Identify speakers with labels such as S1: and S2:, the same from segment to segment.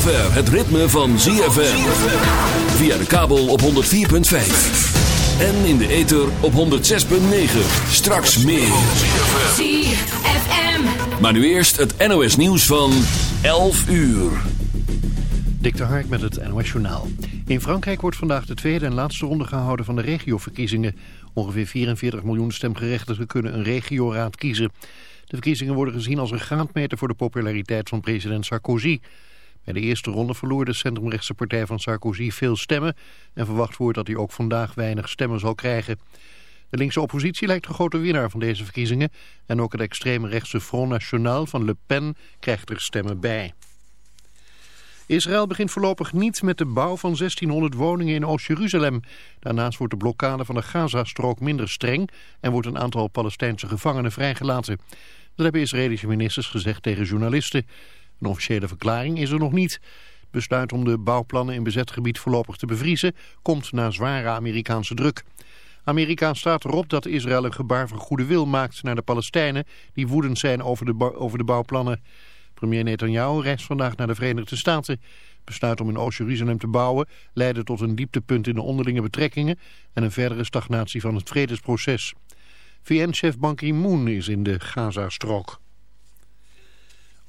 S1: zover het ritme van ZFM. Via de kabel op 104.5. En in de ether op 106.9. Straks meer.
S2: ZFM.
S1: Maar nu eerst het NOS nieuws van 11 uur.
S3: Dik de Hark met het NOS Journaal. In Frankrijk wordt vandaag de tweede en laatste ronde gehouden van de regioverkiezingen. Ongeveer 44 miljoen stemgerechtigden kunnen een regioraad kiezen. De verkiezingen worden gezien als een graadmeter voor de populariteit van president Sarkozy. Bij de eerste ronde verloor de centrumrechtse partij van Sarkozy veel stemmen... en verwacht wordt dat hij ook vandaag weinig stemmen zal krijgen. De linkse oppositie lijkt de grote winnaar van deze verkiezingen... en ook het extreme rechtse Front National van Le Pen krijgt er stemmen bij. Israël begint voorlopig niet met de bouw van 1600 woningen in Oost-Jeruzalem. Daarnaast wordt de blokkade van de Gazastrook minder streng... en wordt een aantal Palestijnse gevangenen vrijgelaten. Dat hebben Israëlische ministers gezegd tegen journalisten... Een officiële verklaring is er nog niet. Het besluit om de bouwplannen in bezet gebied voorlopig te bevriezen komt na zware Amerikaanse druk. Amerika staat erop dat Israël een gebaar van goede wil maakt naar de Palestijnen die woedend zijn over de, over de bouwplannen. Premier Netanyahu reist vandaag naar de Verenigde Staten. Het besluit om in Oost-Jeruzalem te bouwen leidde tot een dieptepunt in de onderlinge betrekkingen en een verdere stagnatie van het vredesproces. VN-chef Ban Ki-moon is in de Gazastrook.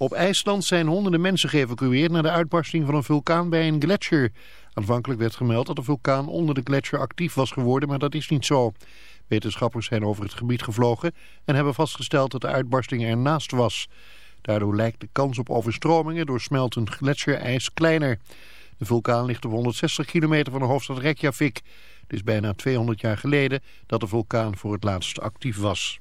S3: Op IJsland zijn honderden mensen geëvacueerd naar de uitbarsting van een vulkaan bij een gletsjer. Aanvankelijk werd gemeld dat de vulkaan onder de gletsjer actief was geworden, maar dat is niet zo. Wetenschappers zijn over het gebied gevlogen en hebben vastgesteld dat de uitbarsting ernaast was. Daardoor lijkt de kans op overstromingen door smeltend gletsjerijs kleiner. De vulkaan ligt op 160 kilometer van de hoofdstad Reykjavik. Het is bijna 200 jaar geleden dat de vulkaan voor het laatst actief was.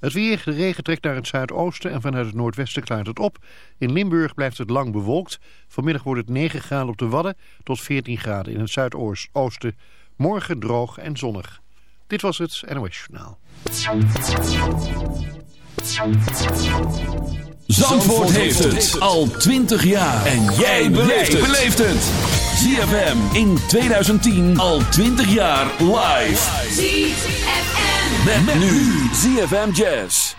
S3: Het weer, de regen trekt naar het zuidoosten en vanuit het noordwesten klaart het op. In Limburg blijft het lang bewolkt. Vanmiddag wordt het 9 graden op de Wadden tot 14 graden in het zuidoosten. Morgen droog en zonnig. Dit was het NOS Journaal.
S1: Zandvoort heeft het al 20 jaar. En jij beleeft het. ZFM in 2010 al 20 jaar live.
S2: ZFM.
S1: Met, nu ZFM Jazz.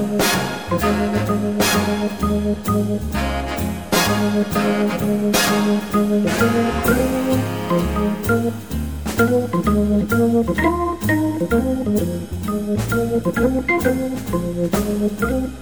S2: In de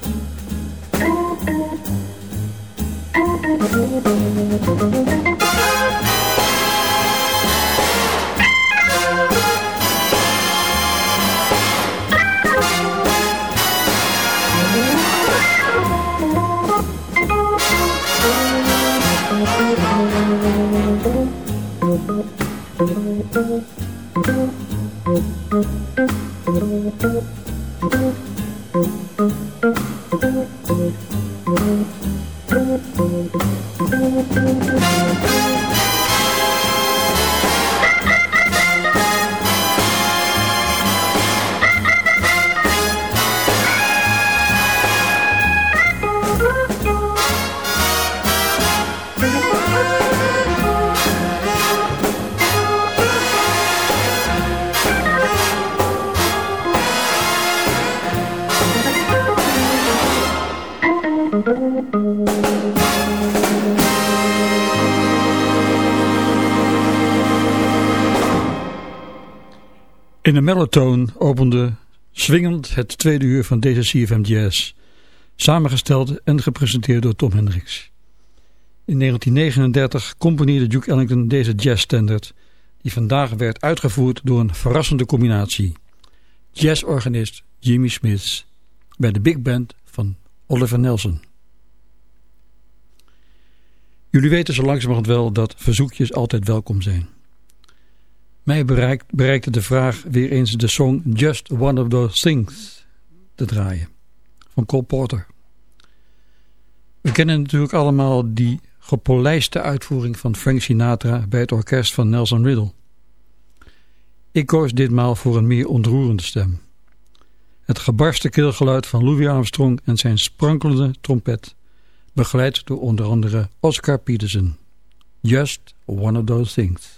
S2: mellotone opende swingend het tweede uur van deze CFM Jazz, samengesteld en gepresenteerd door Tom Hendricks. In 1939 componeerde Duke Ellington deze jazzstandard, die vandaag werd uitgevoerd door een verrassende combinatie. Jazzorganist Jimmy Smith bij de big band van Oliver Nelson. Jullie weten zo langzamerhand wel dat verzoekjes altijd welkom zijn. Mij bereikte de vraag weer eens de song Just One of Those Things te draaien. Van Cole Porter. We kennen natuurlijk allemaal die gepolijste uitvoering van Frank Sinatra bij het orkest van Nelson Riddle. Ik koos ditmaal voor een meer ontroerende stem. Het gebarste keelgeluid van Louis Armstrong en zijn sprankelende trompet, begeleid door onder andere Oscar Peterson. Just One of Those Things.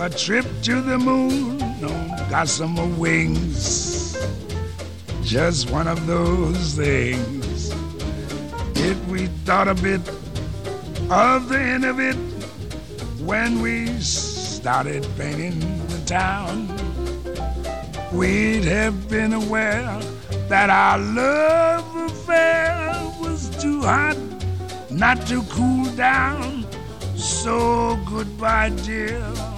S4: a trip to the moon on gossamer wings. Just one of those things. If we thought a bit of the end of it when we started painting the town, we'd have been aware that our love affair was too hot not to cool down. So goodbye, dear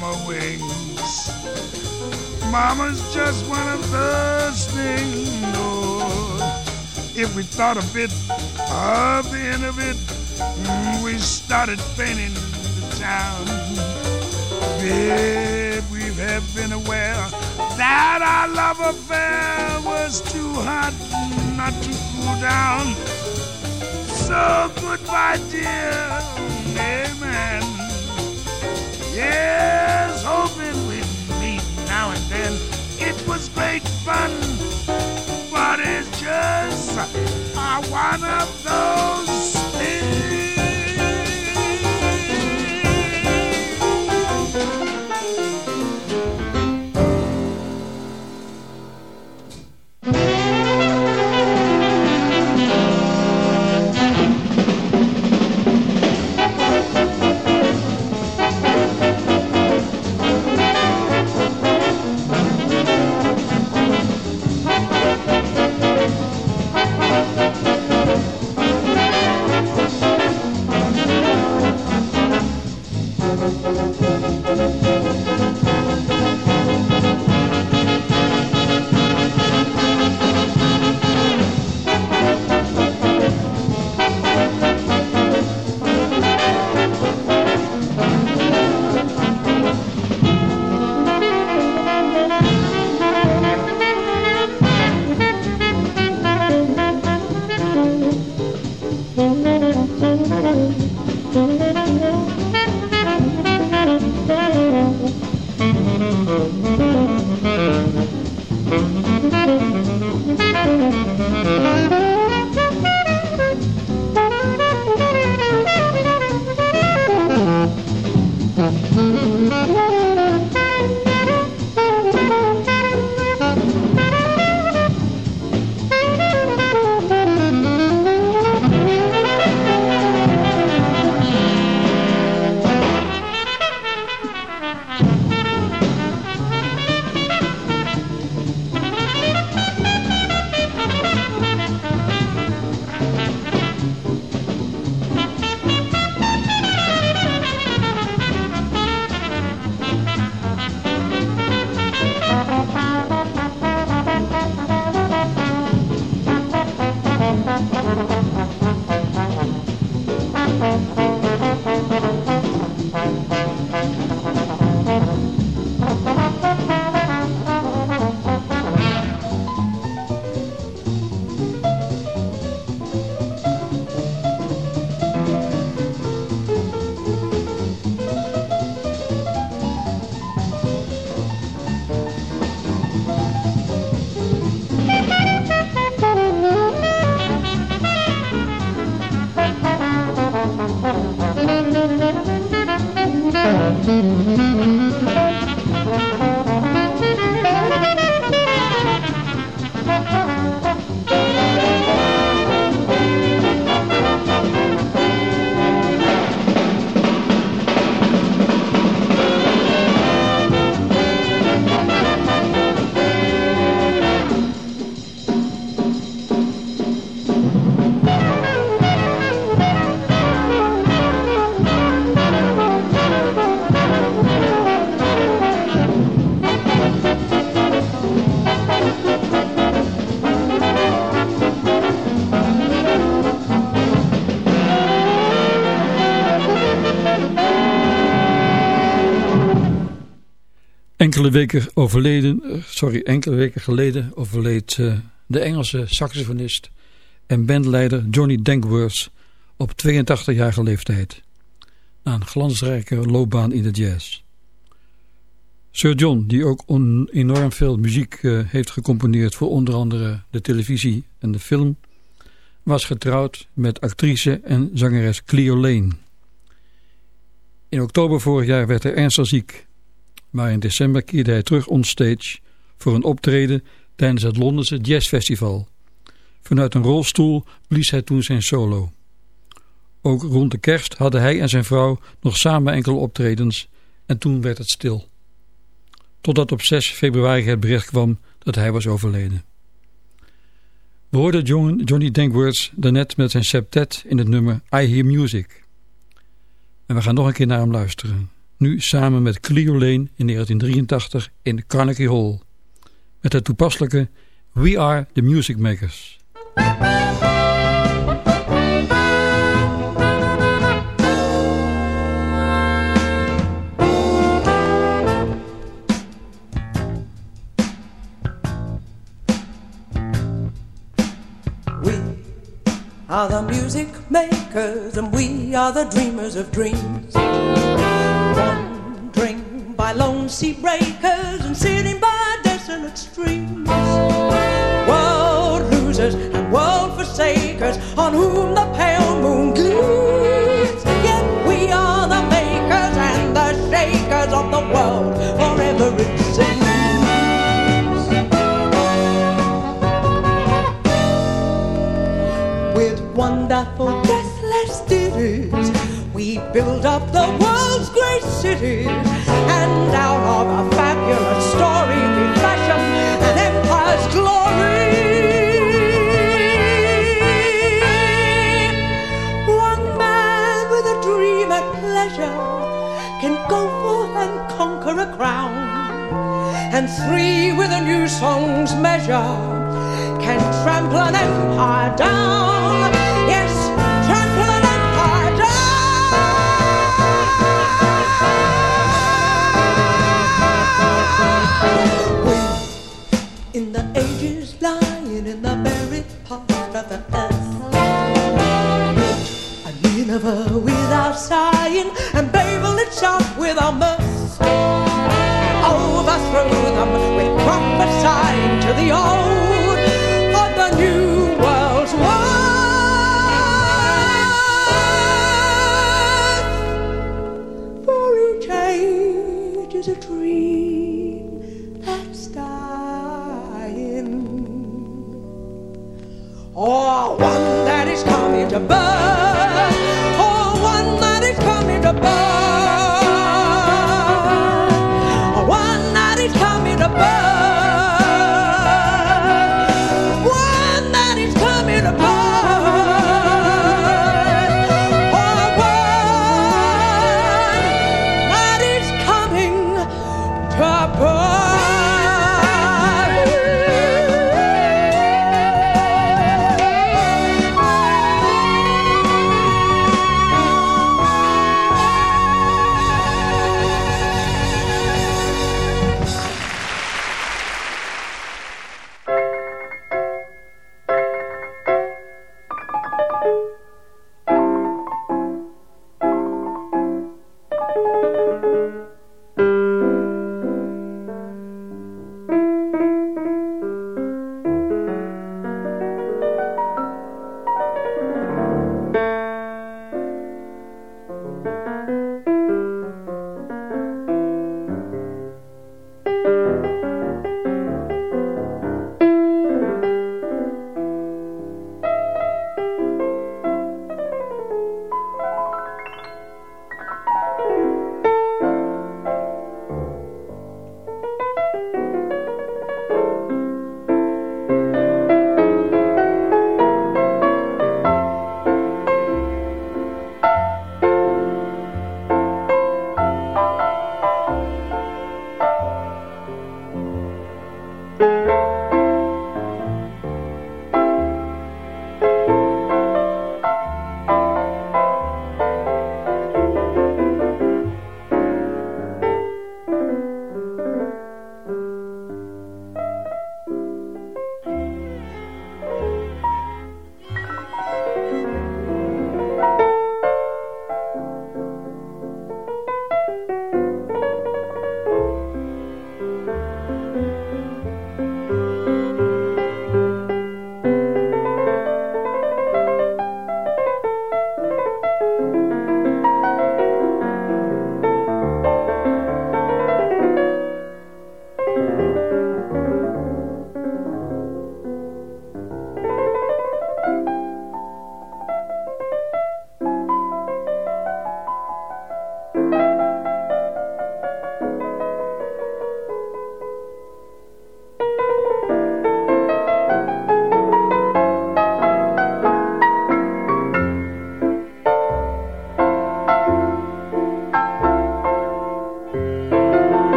S4: Gossamer wings. Mama's just one of those things. Oh, if we thought a bit of the end of it, mm, we started painting the town. Babe, we have been aware that our love affair was too hot not to cool down. So goodbye, dear. Amen. Yes, hoping we'd meet now and then. It was great fun, but it's just uh, one of those
S2: Enkele weken, overleden, eh, sorry, enkele weken geleden overleed uh, de Engelse saxofonist en bandleider Johnny Dankworth op 82-jarige leeftijd. Na een glansrijke loopbaan in de jazz. Sir John, die ook enorm veel muziek uh, heeft gecomponeerd voor onder andere de televisie en de film, was getrouwd met actrice en zangeres Cleo Lane. In oktober vorig jaar werd hij ernstig ziek maar in december keerde hij terug onstage voor een optreden tijdens het Londense Jazzfestival. Vanuit een rolstoel blies hij toen zijn solo. Ook rond de kerst hadden hij en zijn vrouw nog samen enkele optredens en toen werd het stil. Totdat op 6 februari het bericht kwam dat hij was overleden. We hoorden Johnny Dankwords daarnet met zijn septet in het nummer I Hear Music. En we gaan nog een keer naar hem luisteren. Nu samen met Cleo Lane in 1983 in Carnegie Hall. Met het toepasselijke We Are The Music Makers.
S5: are the music makers, and we are the dreamers of dreams. By lone sea breakers and sitting by desolate streams. World losers and world forsakers, on whom the pale song's measure can trample an empire down. passar.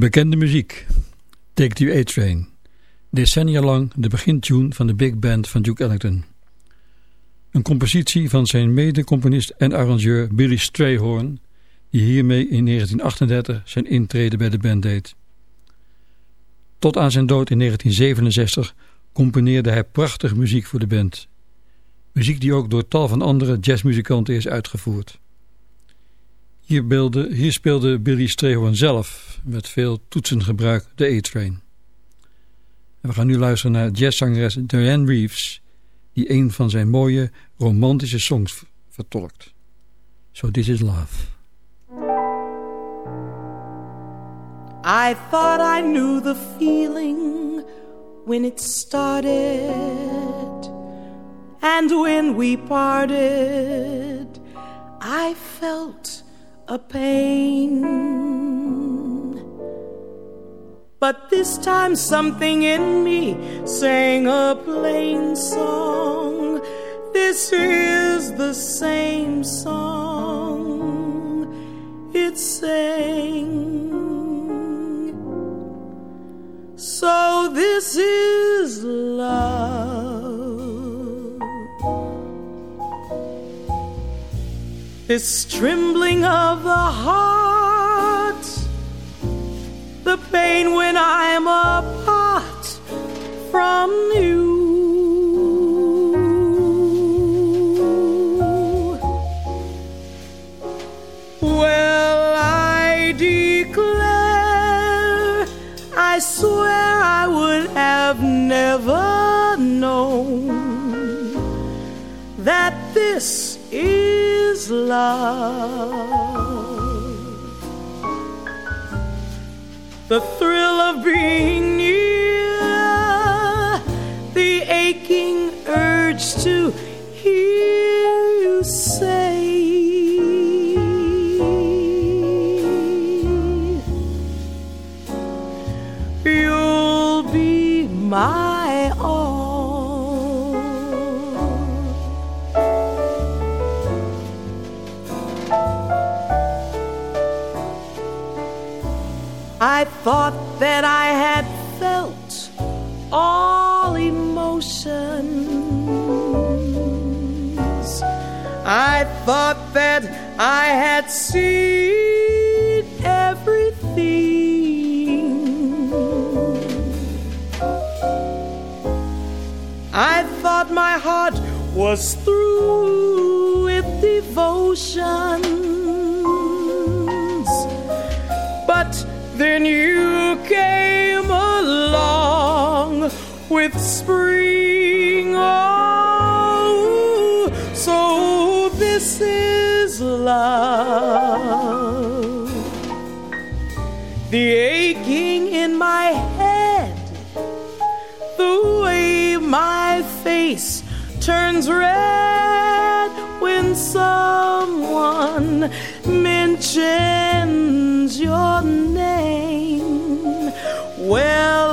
S2: Bekende muziek. Take the A-Train. Decennia lang de begintune van de big band van Duke Ellington. Een compositie van zijn mede-componist en arrangeur Billy Strayhorn, die hiermee in 1938 zijn intrede bij de band deed. Tot aan zijn dood in 1967 componeerde hij prachtige muziek voor de band. Muziek die ook door tal van andere jazzmuzikanten is uitgevoerd. Hier, hier speelde Billy Strayhorn zelf met veel toetsengebruik de A-Train. we gaan nu luisteren naar jazzzangeres Diane Reeves die een van zijn mooie romantische songs vertolkt. So This Is Love.
S6: I thought I knew the feeling when it started And when we parted I felt a pain. But this time something in me sang a plain song. This is the same song it sang. So this is love. This trembling of the heart, the pain when I'm apart from you. Well, I declare, I swear I would have never known that this is love. The thrill of being near, the aching urge to that I had felt all emotions. I thought that I had seen everything. I thought my heart was through with devotion. But then you this is love. The aching in my head, the way my face turns red when someone mentions your name. Well,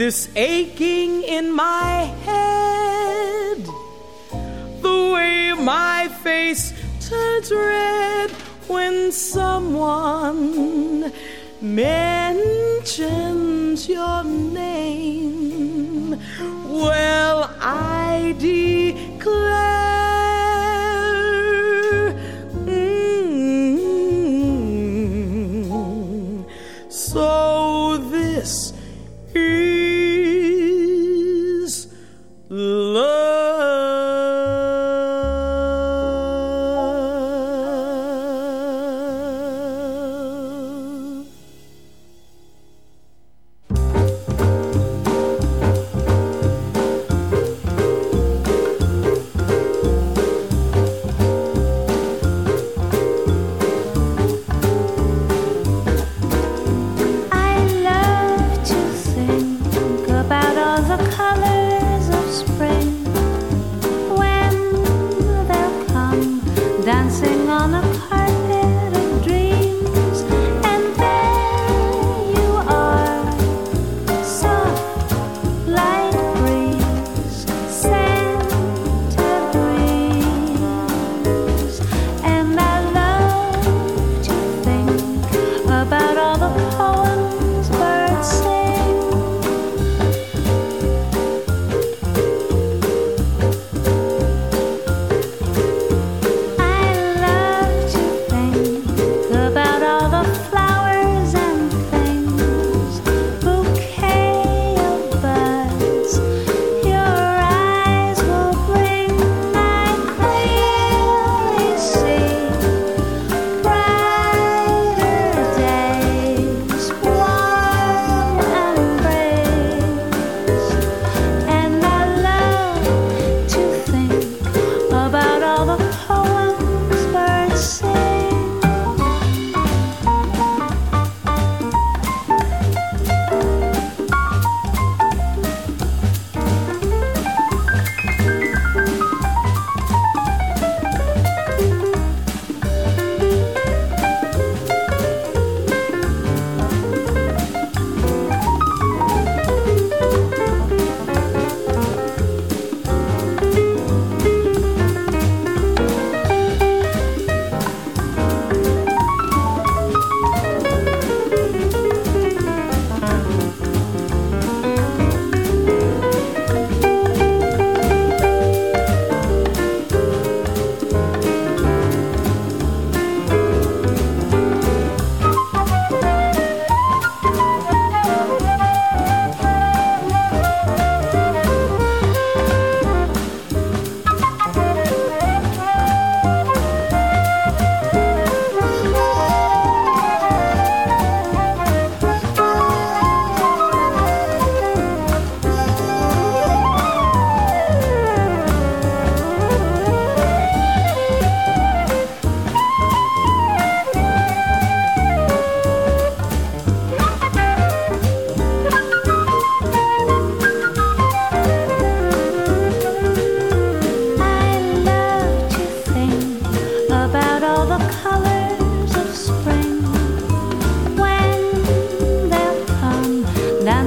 S6: this aching in my head, the way my face turns red when someone mentions your name. Well, I.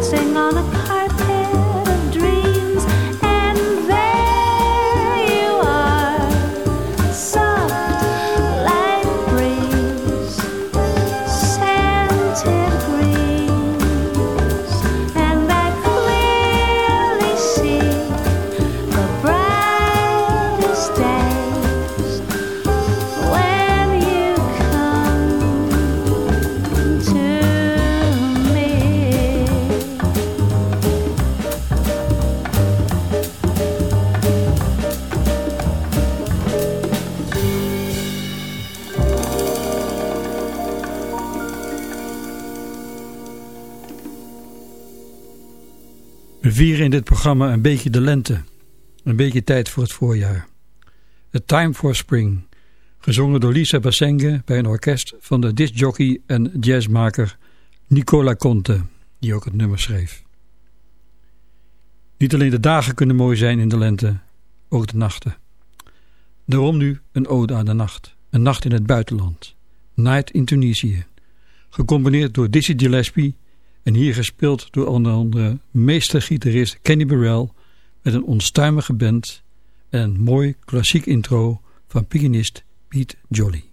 S7: dancing on a carpet.
S2: Vieren in dit programma een beetje de lente. Een beetje tijd voor het voorjaar. A Time for Spring. Gezongen door Lisa Bassenge bij een orkest van de discjockey en jazzmaker Nicola Conte, die ook het nummer schreef. Niet alleen de dagen kunnen mooi zijn in de lente, ook de nachten. Daarom nu een ode aan de nacht. Een nacht in het buitenland. Night in Tunisië. Gecomponeerd door Dizzy Gillespie en hier gespeeld door onder andere meestergitarist Kenny Burrell met een onstuimige band en een mooi klassiek intro van pianist Pete Jolly.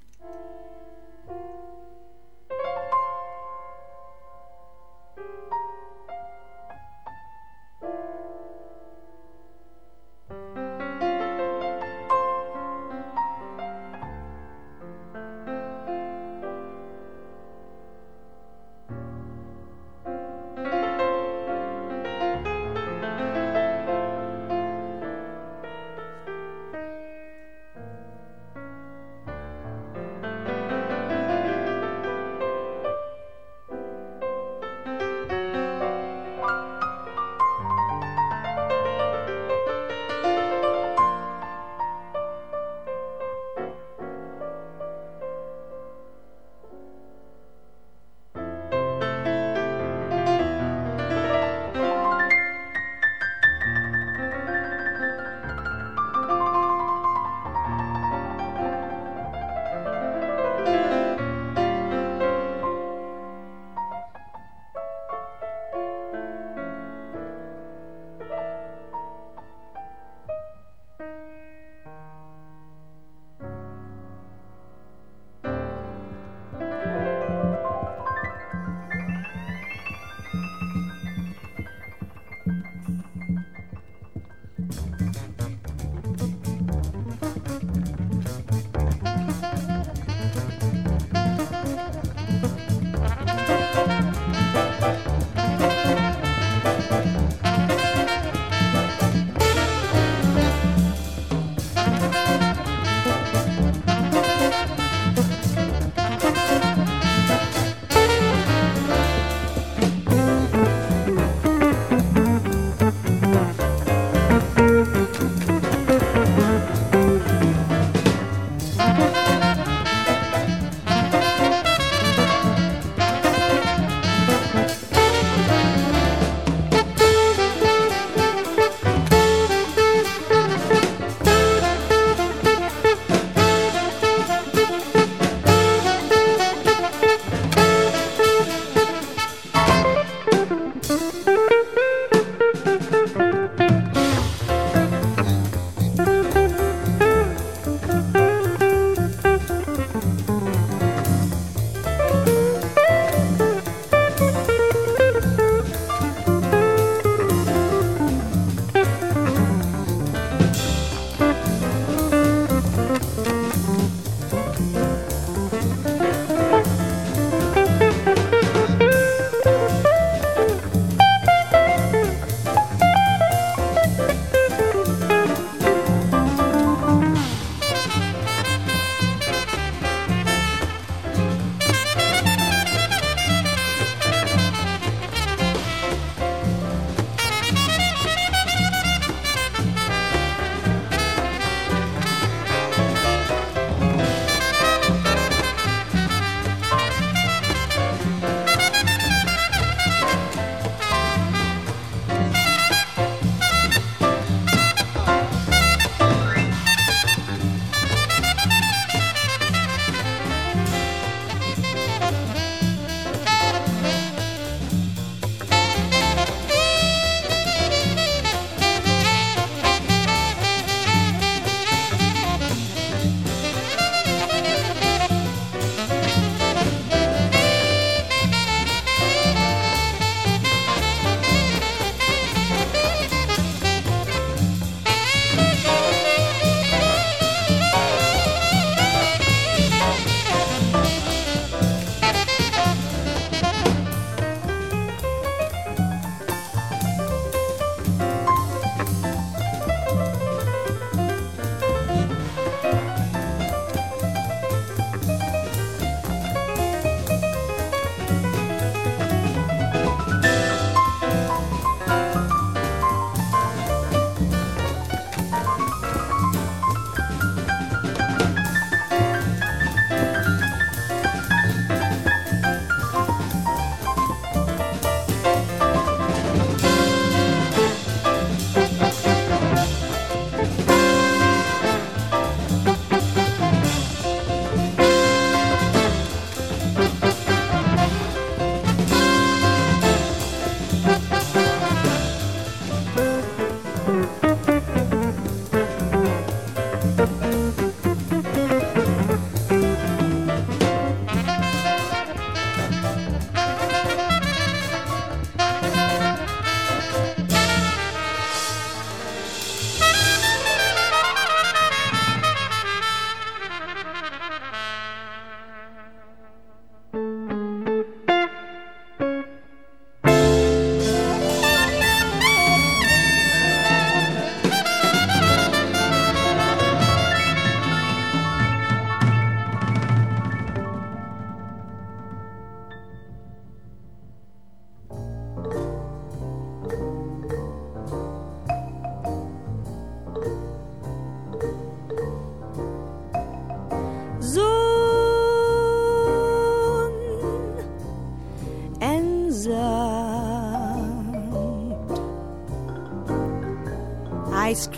S7: Ice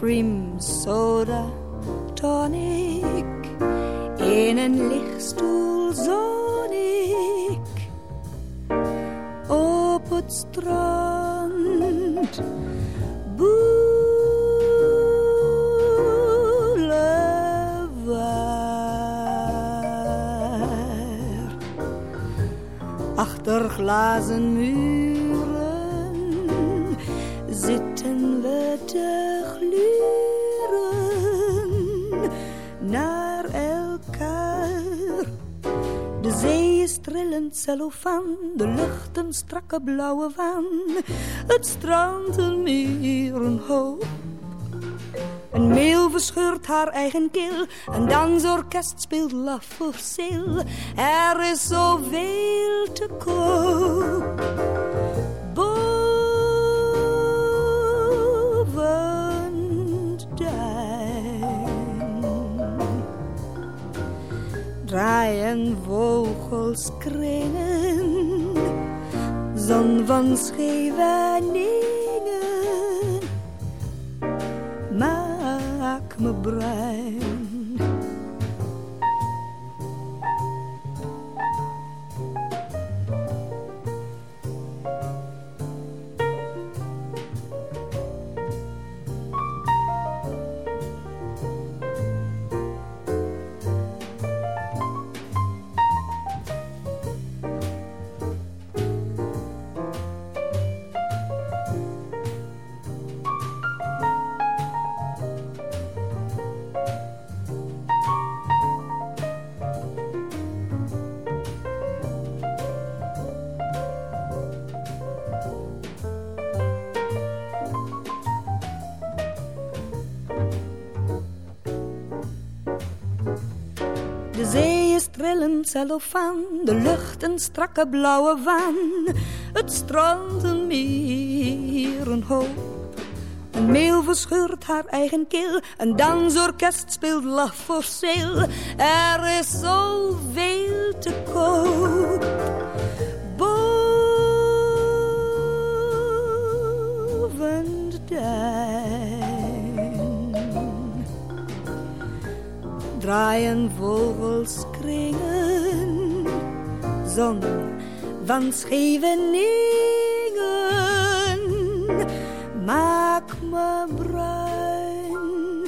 S7: soda, tonic. In een lichtstoel ik op het strand. Boulevard. Achter glazen muren zitten we te zee is trillend cellofaan, de lucht een strakke blauwe waan. Het strand een meer een hoop. Een meel verscheurt haar eigen keel, een dansorkest speelt La Fossile. Er is zoveel te koop. Draaien vogels kringen, zon van Scheveningen maak me bruin. De zee is trillend cellofaan, de lucht een strakke blauwe waan. Het strand een meer een hoop. Een meel verscheurt haar eigen keel, een dansorkest speelt La Fossile. Er is zoveel te koop. Boven de duin draaien vogels kringen, zon van Scheveningen. Maak me bruin,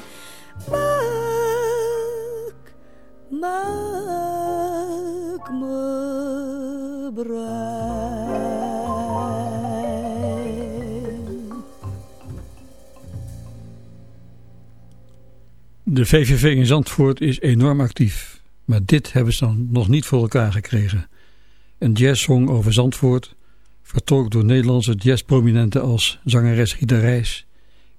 S7: maak, maak me
S2: De VVV in Zandvoort is enorm actief. Maar dit hebben ze dan nog niet voor elkaar gekregen. Een jazzsong over Zandvoort, vertolkt door Nederlandse jazzprominenten als zangeres Rita Reis,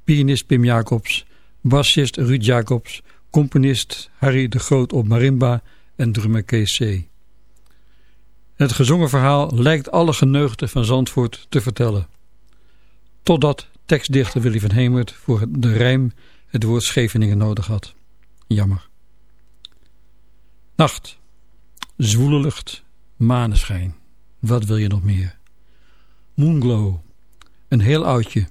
S2: pianist Pim Jacobs, bassist Ruud Jacobs, componist Harry de Groot op marimba en drummer Kees C. Het gezongen verhaal lijkt alle geneugten van Zandvoort te vertellen. Totdat tekstdichter Willy van Hemert voor de rijm het woord Scheveningen nodig had. Jammer. Nacht. Zwoele lucht. Maneschijn. Wat wil je nog meer? Moonglow. Een heel oudje.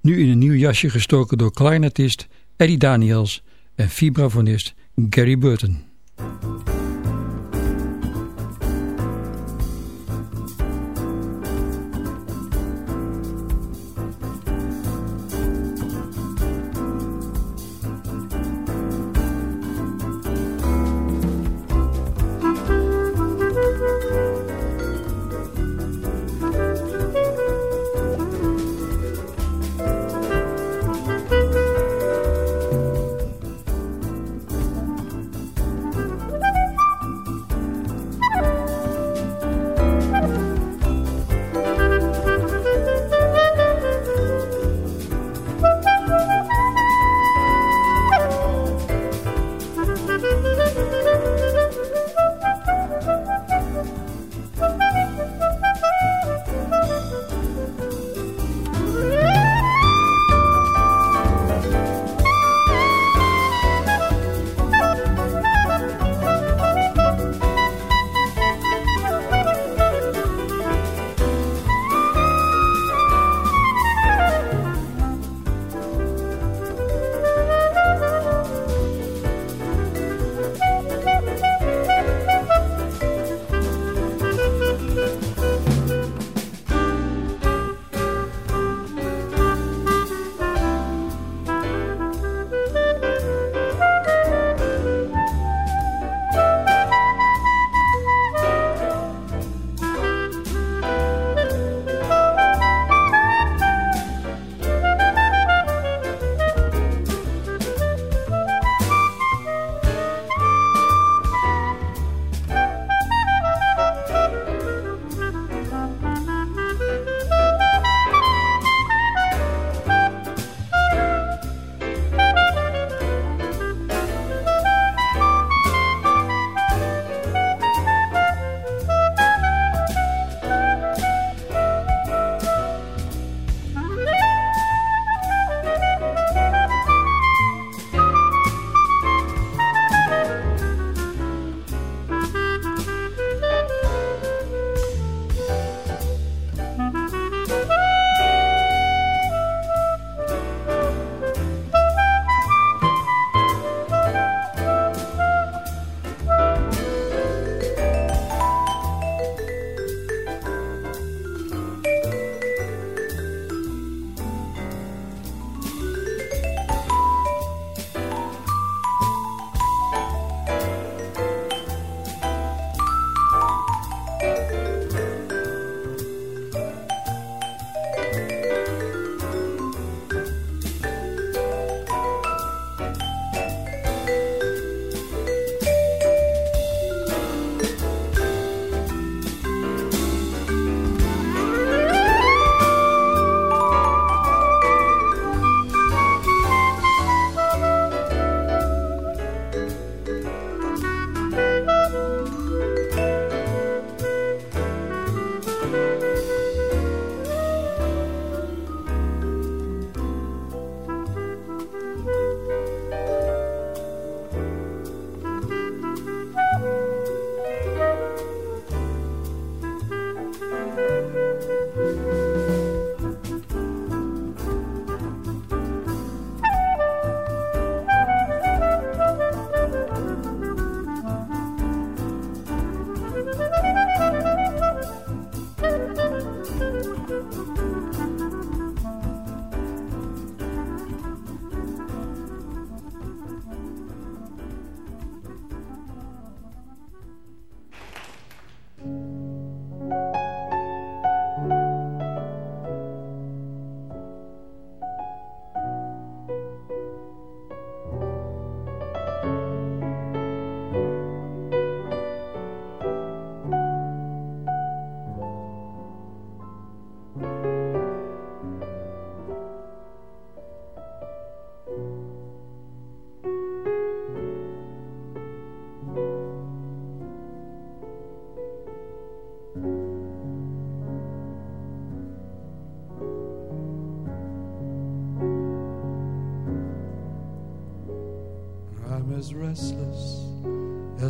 S2: Nu in een nieuw jasje gestoken door clarinetist Eddie Daniels en vibrafonist Gary Burton.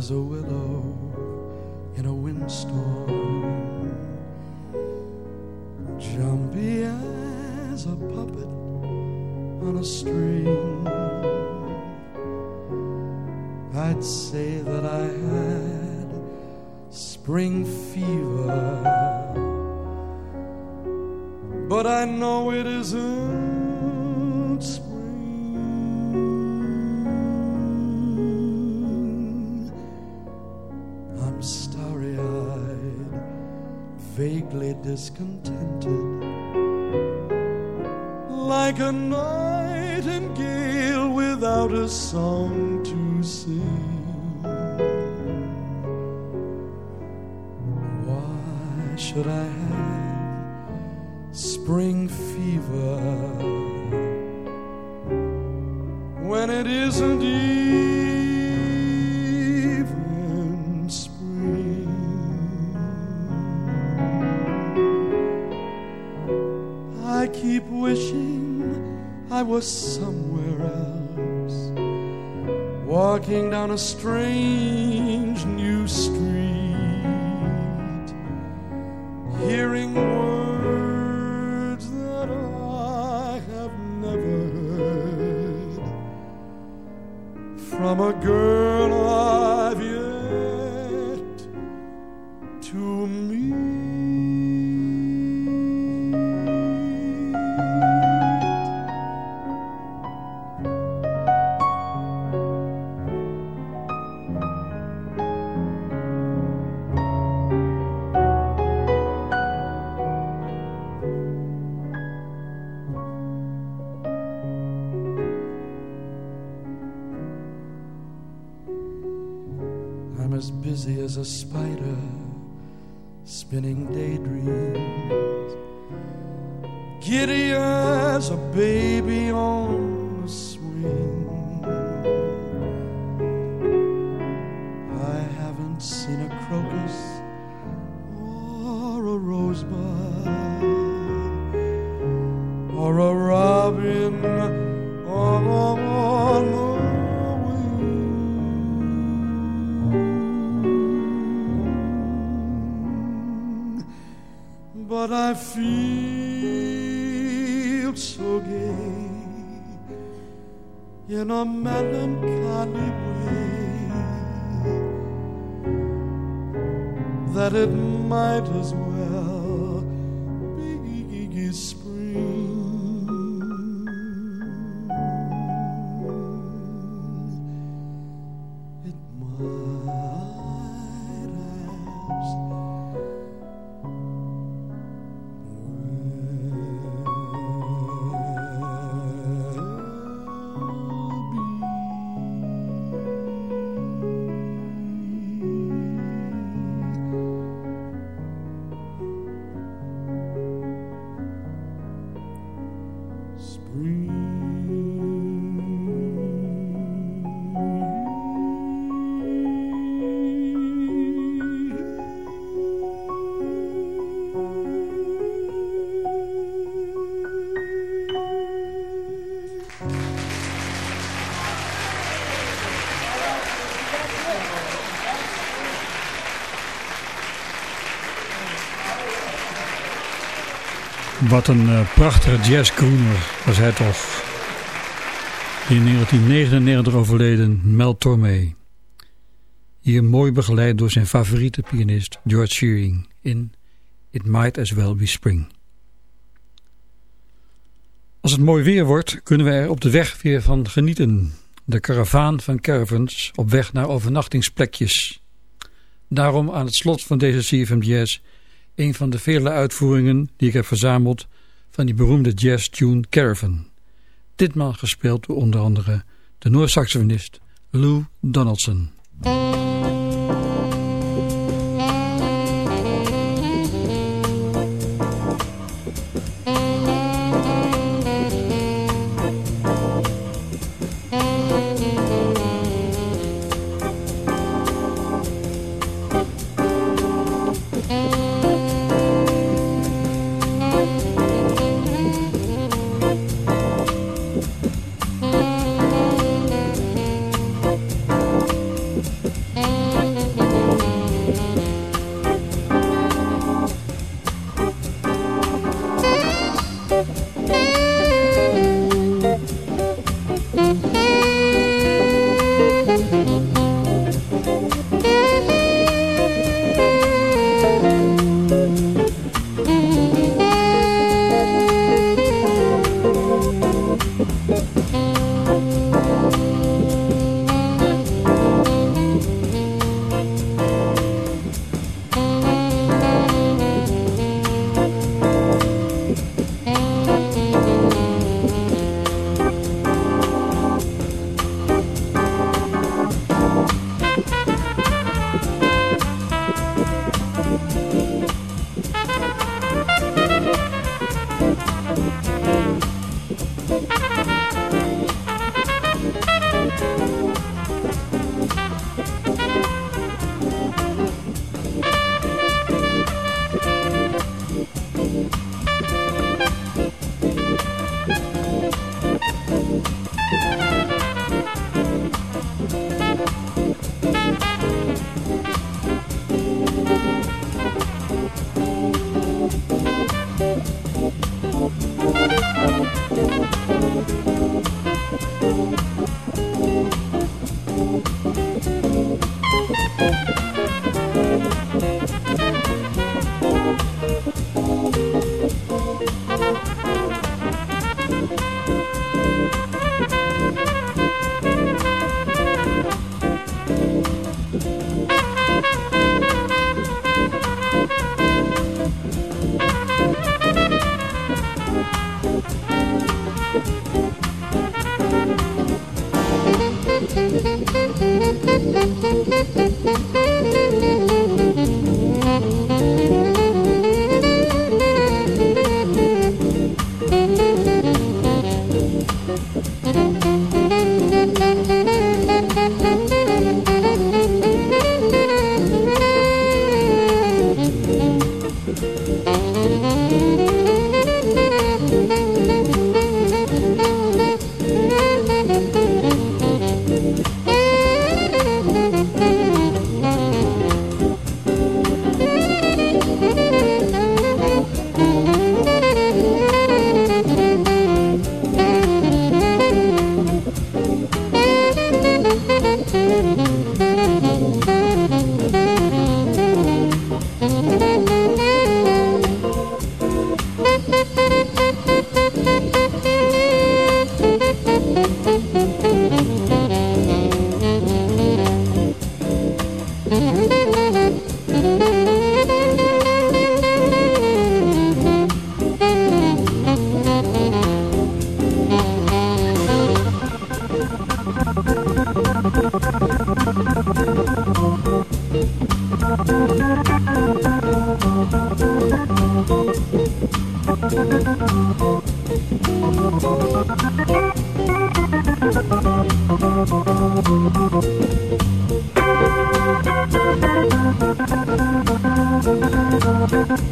S8: As a willow was somewhere else, walking down a strange new street, hearing words that I have never heard from a girl
S2: Wat een eh, prachtige jazzcrooner was hij toch. In 1999 overleden Mel Tormé. Hier mooi begeleid door zijn favoriete pianist George Shearing in It Might As Well Be Spring. Als het mooi weer wordt, kunnen we er op de weg weer van genieten. De karavaan van caravans op weg naar overnachtingsplekjes. Daarom aan het slot van deze CFM Jazz een van de vele uitvoeringen die ik heb verzameld van die beroemde jazz tune Caravan. Ditmaal gespeeld door onder andere de Noord-saxofonist Lou Donaldson. Thank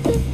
S2: you.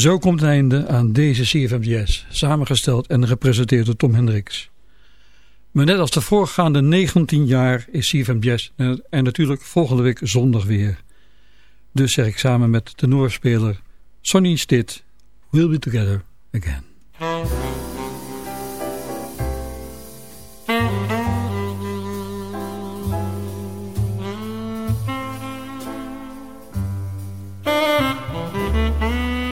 S2: Zo komt het einde aan deze CFM Jazz, samengesteld en gepresenteerd door Tom Hendricks. Maar net als de voorgaande 19 jaar is CFM Jazz en natuurlijk volgende week zondag weer. Dus zeg ik samen met de Noorspeler Sonny Stitt, We'll be together again.